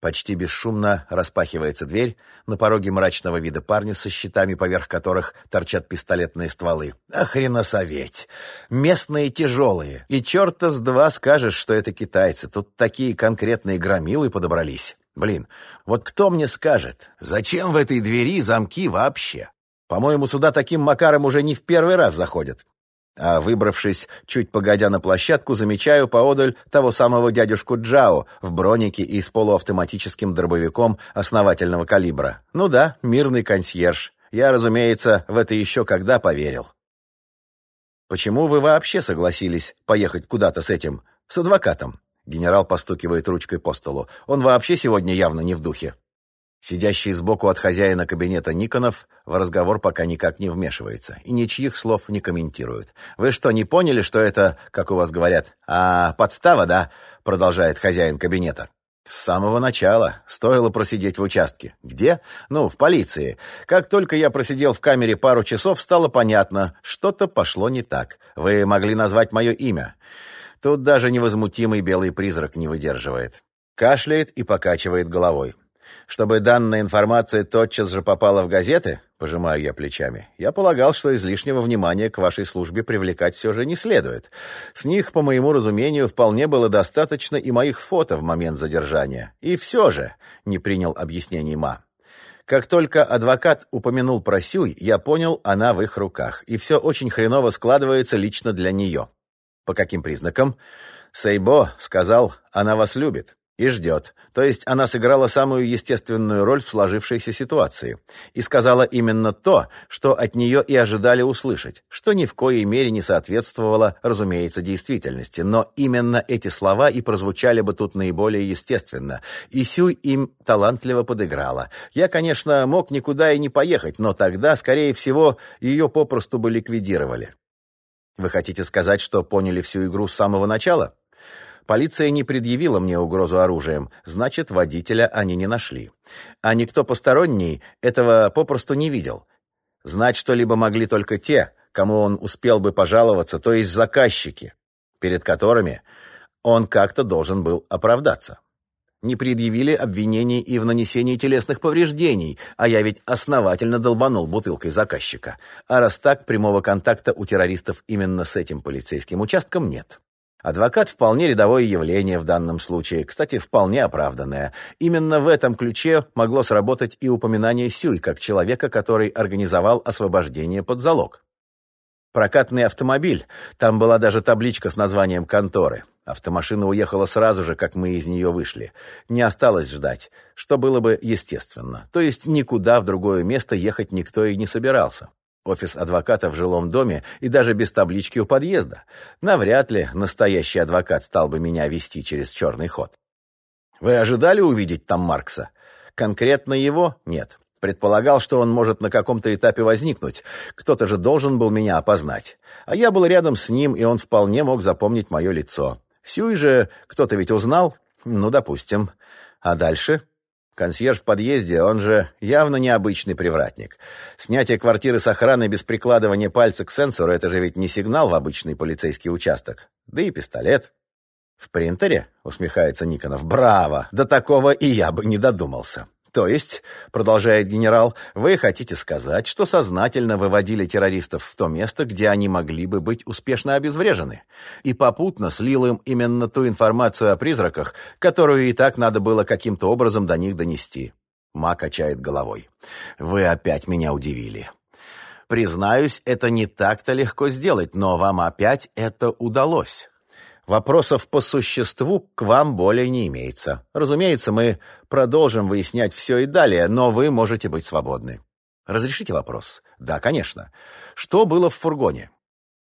Почти бесшумно распахивается дверь, на пороге мрачного вида парни со щитами, поверх которых торчат пистолетные стволы. Охренасоветь! Местные тяжелые. И черта с два скажешь, что это китайцы. Тут такие конкретные громилы подобрались. Блин, вот кто мне скажет, зачем в этой двери замки вообще? По-моему, сюда таким макаром уже не в первый раз заходят. А выбравшись чуть погодя на площадку, замечаю поодаль того самого дядюшку Джао в бронике и с полуавтоматическим дробовиком основательного калибра. Ну да, мирный консьерж. Я, разумеется, в это еще когда поверил. «Почему вы вообще согласились поехать куда-то с этим, с адвокатом?» Генерал постукивает ручкой по столу. «Он вообще сегодня явно не в духе». Сидящий сбоку от хозяина кабинета Никонов в разговор пока никак не вмешивается и ничьих слов не комментирует. «Вы что, не поняли, что это, как у вас говорят, а подстава, да?» продолжает хозяин кабинета. С самого начала. Стоило просидеть в участке. Где? Ну, в полиции. Как только я просидел в камере пару часов, стало понятно, что-то пошло не так. Вы могли назвать мое имя. Тут даже невозмутимый белый призрак не выдерживает. Кашляет и покачивает головой. Чтобы данная информация тотчас же попала в газеты, пожимаю я плечами, я полагал, что излишнего внимания к вашей службе привлекать все же не следует. С них, по моему разумению, вполне было достаточно и моих фото в момент задержания. И все же, не принял объяснений Ма. Как только адвокат упомянул про Сюй, я понял, она в их руках, и все очень хреново складывается лично для нее. По каким признакам? Сейбо сказал, она вас любит и ждет. То есть она сыграла самую естественную роль в сложившейся ситуации и сказала именно то, что от нее и ожидали услышать, что ни в коей мере не соответствовало, разумеется, действительности. Но именно эти слова и прозвучали бы тут наиболее естественно. И Сюй им талантливо подыграла. Я, конечно, мог никуда и не поехать, но тогда, скорее всего, ее попросту бы ликвидировали. Вы хотите сказать, что поняли всю игру с самого начала? Полиция не предъявила мне угрозу оружием, значит, водителя они не нашли. А никто посторонний этого попросту не видел. Знать что-либо могли только те, кому он успел бы пожаловаться, то есть заказчики, перед которыми он как-то должен был оправдаться. Не предъявили обвинений и в нанесении телесных повреждений, а я ведь основательно долбанул бутылкой заказчика. А раз так, прямого контакта у террористов именно с этим полицейским участком нет. Адвокат вполне рядовое явление в данном случае, кстати, вполне оправданное. Именно в этом ключе могло сработать и упоминание Сюй как человека, который организовал освобождение под залог. Прокатный автомобиль, там была даже табличка с названием конторы. Автомашина уехала сразу же, как мы из нее вышли. Не осталось ждать, что было бы естественно. То есть никуда в другое место ехать никто и не собирался. Офис адвоката в жилом доме и даже без таблички у подъезда. Навряд ли настоящий адвокат стал бы меня вести через черный ход. Вы ожидали увидеть там Маркса? Конкретно его? Нет. Предполагал, что он может на каком-то этапе возникнуть. Кто-то же должен был меня опознать. А я был рядом с ним, и он вполне мог запомнить мое лицо. Сюй же кто-то ведь узнал? Ну, допустим. А дальше? Консьерж в подъезде, он же явно необычный привратник. Снятие квартиры с охраной без прикладывания пальца к сенсору — это же ведь не сигнал в обычный полицейский участок. Да и пистолет. «В принтере?» — усмехается Никонов. «Браво! До такого и я бы не додумался». То есть, продолжает генерал, вы хотите сказать, что сознательно выводили террористов в то место, где они могли бы быть успешно обезврежены, и попутно слил им именно ту информацию о призраках, которую и так надо было каким-то образом до них донести. Ма качает головой. Вы опять меня удивили. Признаюсь, это не так-то легко сделать, но вам опять это удалось. Вопросов по существу к вам более не имеется. Разумеется, мы продолжим выяснять все и далее, но вы можете быть свободны. Разрешите вопрос? Да, конечно. Что было в фургоне?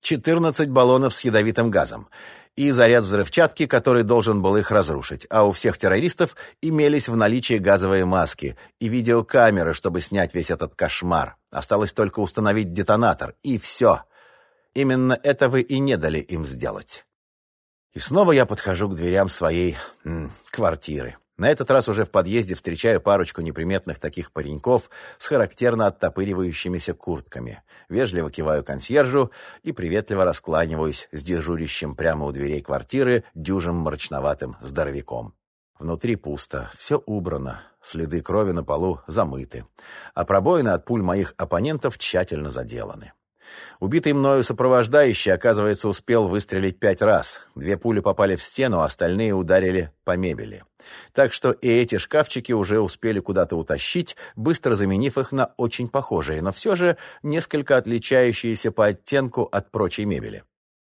14 баллонов с ядовитым газом и заряд взрывчатки, который должен был их разрушить. А у всех террористов имелись в наличии газовые маски и видеокамеры, чтобы снять весь этот кошмар. Осталось только установить детонатор, и все. Именно это вы и не дали им сделать. И снова я подхожу к дверям своей м, квартиры. На этот раз уже в подъезде встречаю парочку неприметных таких пареньков с характерно оттопыривающимися куртками. Вежливо киваю консьержу и приветливо раскланиваюсь с дежурящим прямо у дверей квартиры дюжим мрачноватым здоровяком. Внутри пусто, все убрано, следы крови на полу замыты, а пробоины от пуль моих оппонентов тщательно заделаны. Убитый мною сопровождающий, оказывается, успел выстрелить пять раз. Две пули попали в стену, а остальные ударили по мебели. Так что и эти шкафчики уже успели куда-то утащить, быстро заменив их на очень похожие, но все же несколько отличающиеся по оттенку от прочей мебели.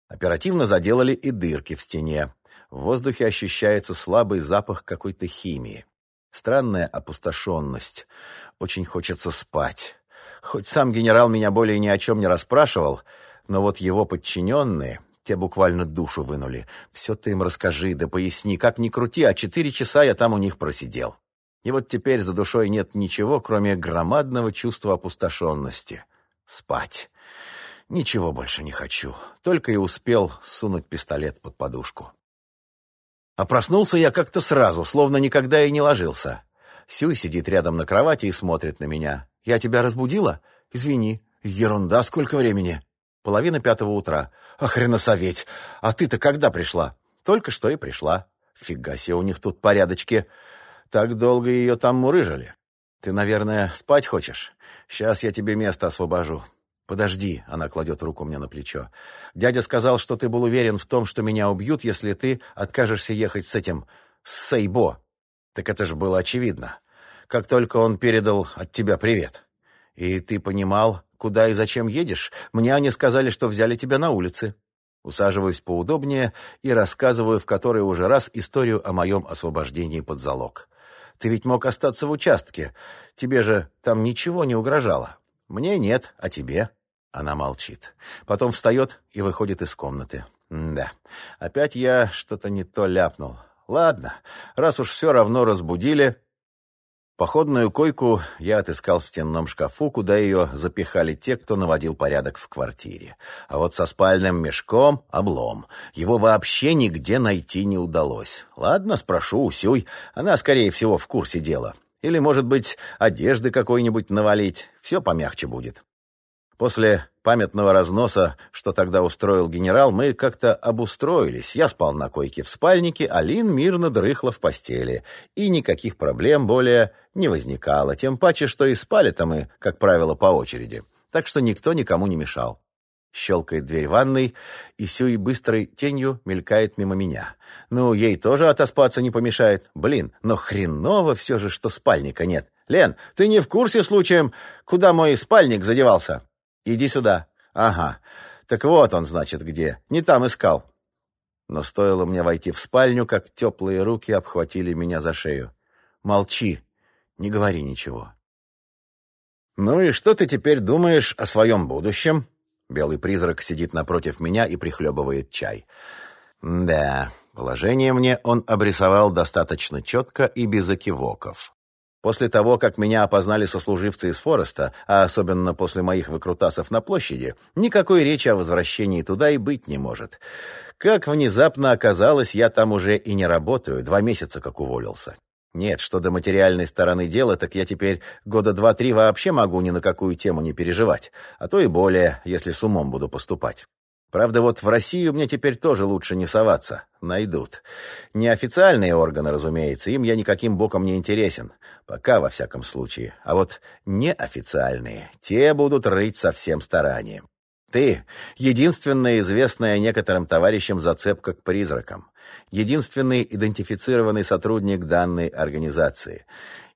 Оперативно заделали и дырки в стене. В воздухе ощущается слабый запах какой-то химии. Странная опустошенность. Очень хочется спать. Хоть сам генерал меня более ни о чем не расспрашивал, но вот его подчиненные, те буквально душу вынули. Все ты им расскажи, да поясни, как ни крути, а четыре часа я там у них просидел. И вот теперь за душой нет ничего, кроме громадного чувства опустошенности. Спать. Ничего больше не хочу. Только и успел сунуть пистолет под подушку. А проснулся я как-то сразу, словно никогда и не ложился. Сюй сидит рядом на кровати и смотрит на меня. «Я тебя разбудила? Извини. Ерунда, сколько времени?» «Половина пятого утра. Охренасоветь! А ты-то когда пришла?» «Только что и пришла. Фига себе, у них тут порядочки. Так долго ее там мурыжили. Ты, наверное, спать хочешь? Сейчас я тебе место освобожу. «Подожди», — она кладет руку мне на плечо. «Дядя сказал, что ты был уверен в том, что меня убьют, если ты откажешься ехать с этим... с Сейбо. Так это же было очевидно как только он передал от тебя привет. И ты понимал, куда и зачем едешь? Мне они сказали, что взяли тебя на улице. Усаживаюсь поудобнее и рассказываю в который уже раз историю о моем освобождении под залог. Ты ведь мог остаться в участке. Тебе же там ничего не угрожало. Мне нет, а тебе? Она молчит. Потом встает и выходит из комнаты. да, опять я что-то не то ляпнул. Ладно, раз уж все равно разбудили, Походную койку я отыскал в стенном шкафу, куда ее запихали те, кто наводил порядок в квартире. А вот со спальным мешком — облом. Его вообще нигде найти не удалось. Ладно, спрошу у Сюй, она, скорее всего, в курсе дела. Или, может быть, одежды какой-нибудь навалить. Все помягче будет. После памятного разноса, что тогда устроил генерал, мы как-то обустроились. Я спал на койке в спальнике, а Лин мирно дрыхла в постели. И никаких проблем более не возникало. Тем паче, что и спали-то мы, как правило, по очереди. Так что никто никому не мешал. Щелкает дверь ванной, и Сюй быстрой тенью мелькает мимо меня. Ну, ей тоже отоспаться не помешает. Блин, но хреново все же, что спальника нет. Лен, ты не в курсе случаем, куда мой спальник задевался? Иди сюда. Ага. Так вот он, значит, где. Не там искал. Но стоило мне войти в спальню, как теплые руки обхватили меня за шею. Молчи. Не говори ничего. Ну и что ты теперь думаешь о своем будущем? Белый призрак сидит напротив меня и прихлебывает чай. Да, положение мне он обрисовал достаточно четко и без окивоков. После того, как меня опознали сослуживцы из Фореста, а особенно после моих выкрутасов на площади, никакой речи о возвращении туда и быть не может. Как внезапно оказалось, я там уже и не работаю, два месяца как уволился. Нет, что до материальной стороны дела, так я теперь года два-три вообще могу ни на какую тему не переживать, а то и более, если с умом буду поступать. Правда, вот в Россию мне теперь тоже лучше не соваться. Найдут. Неофициальные органы, разумеется, им я никаким боком не интересен. Пока, во всяком случае. А вот неофициальные, те будут рыть со всем старанием. Ты — единственная известная некоторым товарищам зацепка к призракам. Единственный идентифицированный сотрудник данной организации.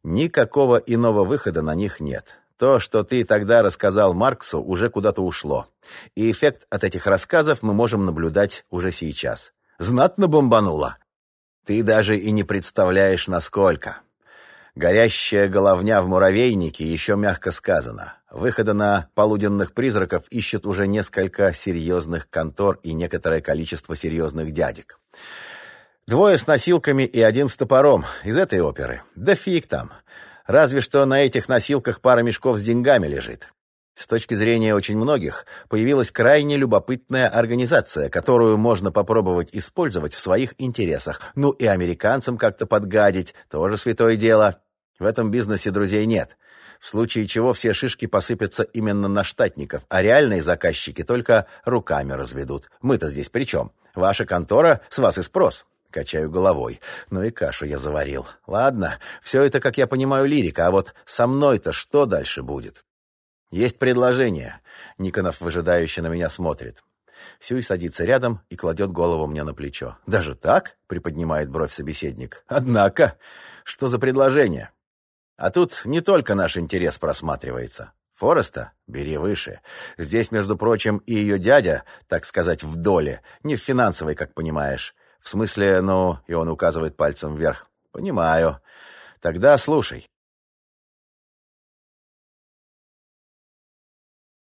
Никакого иного выхода на них нет. То, что ты тогда рассказал Марксу, уже куда-то ушло. И эффект от этих рассказов мы можем наблюдать уже сейчас. Знатно бомбануло. Ты даже и не представляешь, насколько. Горящая головня в муравейнике еще мягко сказано. Выхода на полуденных призраков ищут уже несколько серьезных контор и некоторое количество серьезных дядек. Двое с носилками и один с топором из этой оперы. Да фиг там. Разве что на этих носилках пара мешков с деньгами лежит. С точки зрения очень многих, появилась крайне любопытная организация, которую можно попробовать использовать в своих интересах. Ну и американцам как-то подгадить, тоже святое дело. В этом бизнесе друзей нет. В случае чего все шишки посыпятся именно на штатников, а реальные заказчики только руками разведут. Мы-то здесь при чем? Ваша контора, с вас и спрос. Качаю головой. Ну и кашу я заварил. Ладно, все это, как я понимаю, лирика, а вот со мной-то что дальше будет? Есть предложение. Никонов выжидающе на меня смотрит. Сюй садится рядом и кладет голову мне на плечо. «Даже так?» — приподнимает бровь собеседник. «Однако, что за предложение?» «А тут не только наш интерес просматривается. Фореста бери выше. Здесь, между прочим, и ее дядя, так сказать, в доле. Не в финансовой, как понимаешь. В смысле, ну, и он указывает пальцем вверх. Понимаю. Тогда слушай.